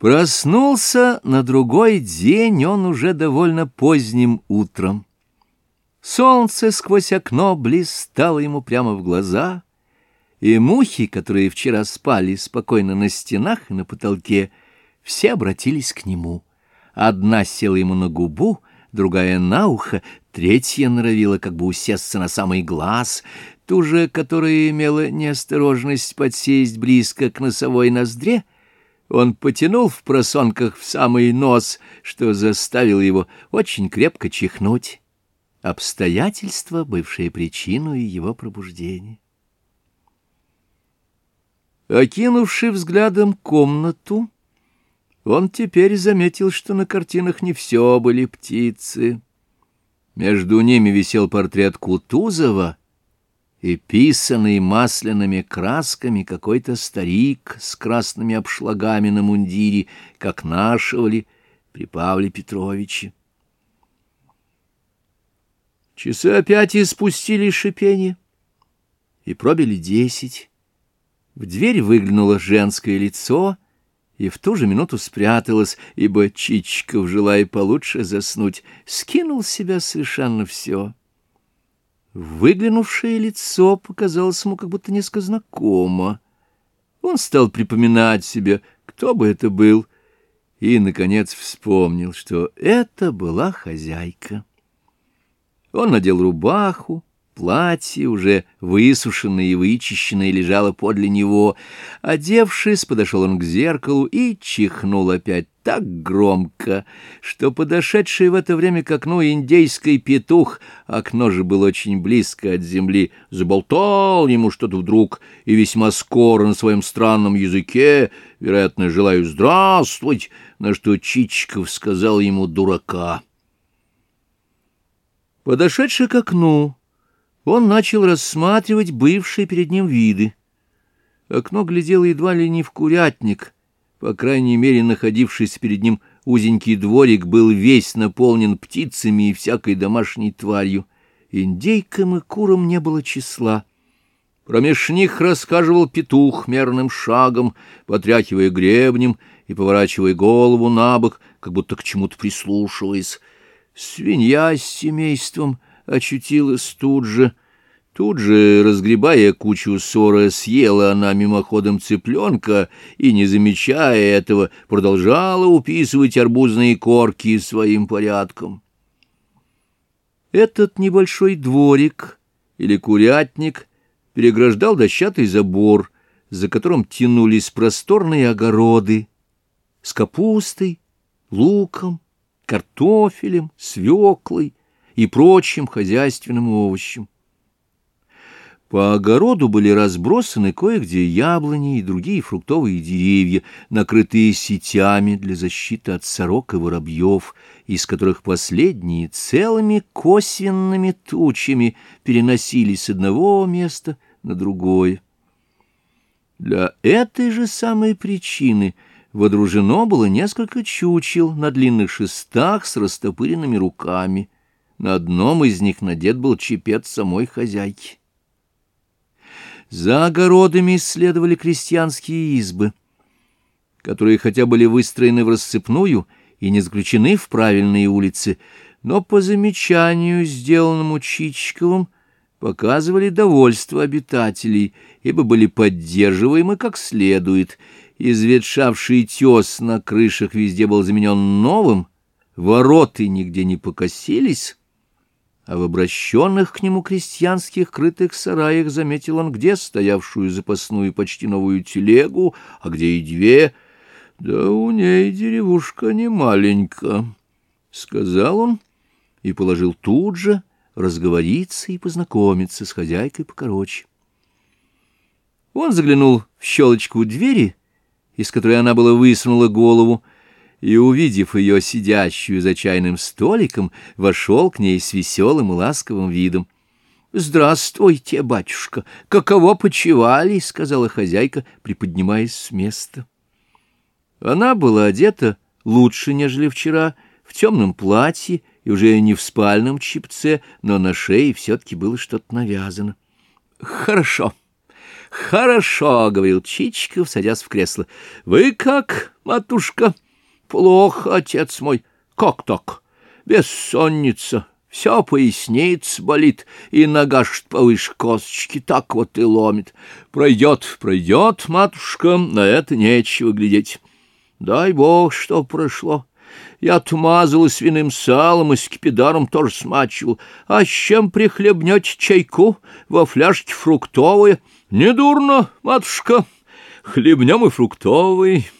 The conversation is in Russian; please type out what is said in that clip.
Проснулся на другой день он уже довольно поздним утром. Солнце сквозь окно блистало ему прямо в глаза, и мухи, которые вчера спали спокойно на стенах и на потолке, все обратились к нему. Одна села ему на губу, другая на ухо, третья норовила как бы усесться на самый глаз, ту же, которая имела неосторожность подсесть близко к носовой ноздре, он потянул в просонках в самый нос, что заставило его очень крепко чихнуть. Обстоятельства, бывшие причиной его пробуждения. Окинувши взглядом комнату, он теперь заметил, что на картинах не все были птицы. Между ними висел портрет Кутузова и писанный масляными красками какой-то старик с красными обшлагами на мундире, как нашего ли при Павле Петровиче. Часы опять испустили шипение и пробили десять. В дверь выглянуло женское лицо и в ту же минуту спряталось, ибо Чичиков, желая получше заснуть, скинул с себя совершенно все. Выглянувшее лицо показалось ему как будто несколько знакомо. Он стал припоминать себе, кто бы это был, и, наконец, вспомнил, что это была хозяйка. Он надел рубаху, Платье, уже высушенное и вычищенное, лежало подле него. Одевшись, подошел он к зеркалу и чихнул опять так громко, что подошедший в это время к окну индейский петух, окно же было очень близко от земли, заболтал ему что-то вдруг и весьма скоро на своем странном языке, вероятно, желаю здравствовать, на что Чичиков сказал ему дурака. Подошедший к окну, он начал рассматривать бывшие перед ним виды. Окно глядело едва ли не в курятник, по крайней мере, находившийся перед ним узенький дворик был весь наполнен птицами и всякой домашней тварью. Индейкам и курам не было числа. Промеж них рассказывал петух мерным шагом, потряхивая гребнем и поворачивая голову на бок, как будто к чему-то прислушиваясь. Свинья с семейством очутилась тут же, Тут же, разгребая кучу ссора, съела она мимоходом цыпленка и, не замечая этого, продолжала уписывать арбузные корки своим порядком. Этот небольшой дворик или курятник переграждал дощатый забор, за которым тянулись просторные огороды с капустой, луком, картофелем, свеклой и прочим хозяйственным овощем. По огороду были разбросаны кое-где яблони и другие фруктовые деревья, накрытые сетями для защиты от сорок и воробьев, из которых последние целыми косвенными тучами переносились с одного места на другое. Для этой же самой причины водружено было несколько чучел на длинных шестах с растопыренными руками. На одном из них надет был чепец самой хозяйки. За огородами исследовали крестьянские избы, которые хотя были выстроены в рассыпную и не заключены в правильные улицы, но по замечанию, сделанному Чичиковым, показывали довольство обитателей, ибо были поддерживаемы как следует. Изветшавший тес на крышах везде был заменен новым, вороты нигде не покосились, а в обращенных к нему крестьянских крытых сараях заметил он, где стоявшую запасную почти новую телегу, а где и две. Да у ней деревушка не маленькая, — сказал он и положил тут же разговориться и познакомиться с хозяйкой покороче. Он заглянул в щелочку двери, из которой она была высунула голову, и, увидев ее сидящую за чайным столиком, вошел к ней с веселым и ласковым видом. — Здравствуйте, батюшка! Каково почевали? — сказала хозяйка, приподнимаясь с места. Она была одета лучше, нежели вчера, в темном платье и уже не в спальном чипце, но на шее все-таки было что-то навязано. — Хорошо, Хорошо, — говорил Чичиков, садясь в кресло. Вы как, матушка? Плохо, отец мой. Как так? Бессонница. Все поясница болит, и нога ж повыше косточки так вот и ломит. Пройдет, пройдет, матушка, на это нечего глядеть. Дай бог, что прошло. Я отмазала свиным салом и скипидаром тоже смачивал. А с чем прихлебнете чайку? Во фляжке фруктовые. Недурно, матушка, хлебнем и фруктовый.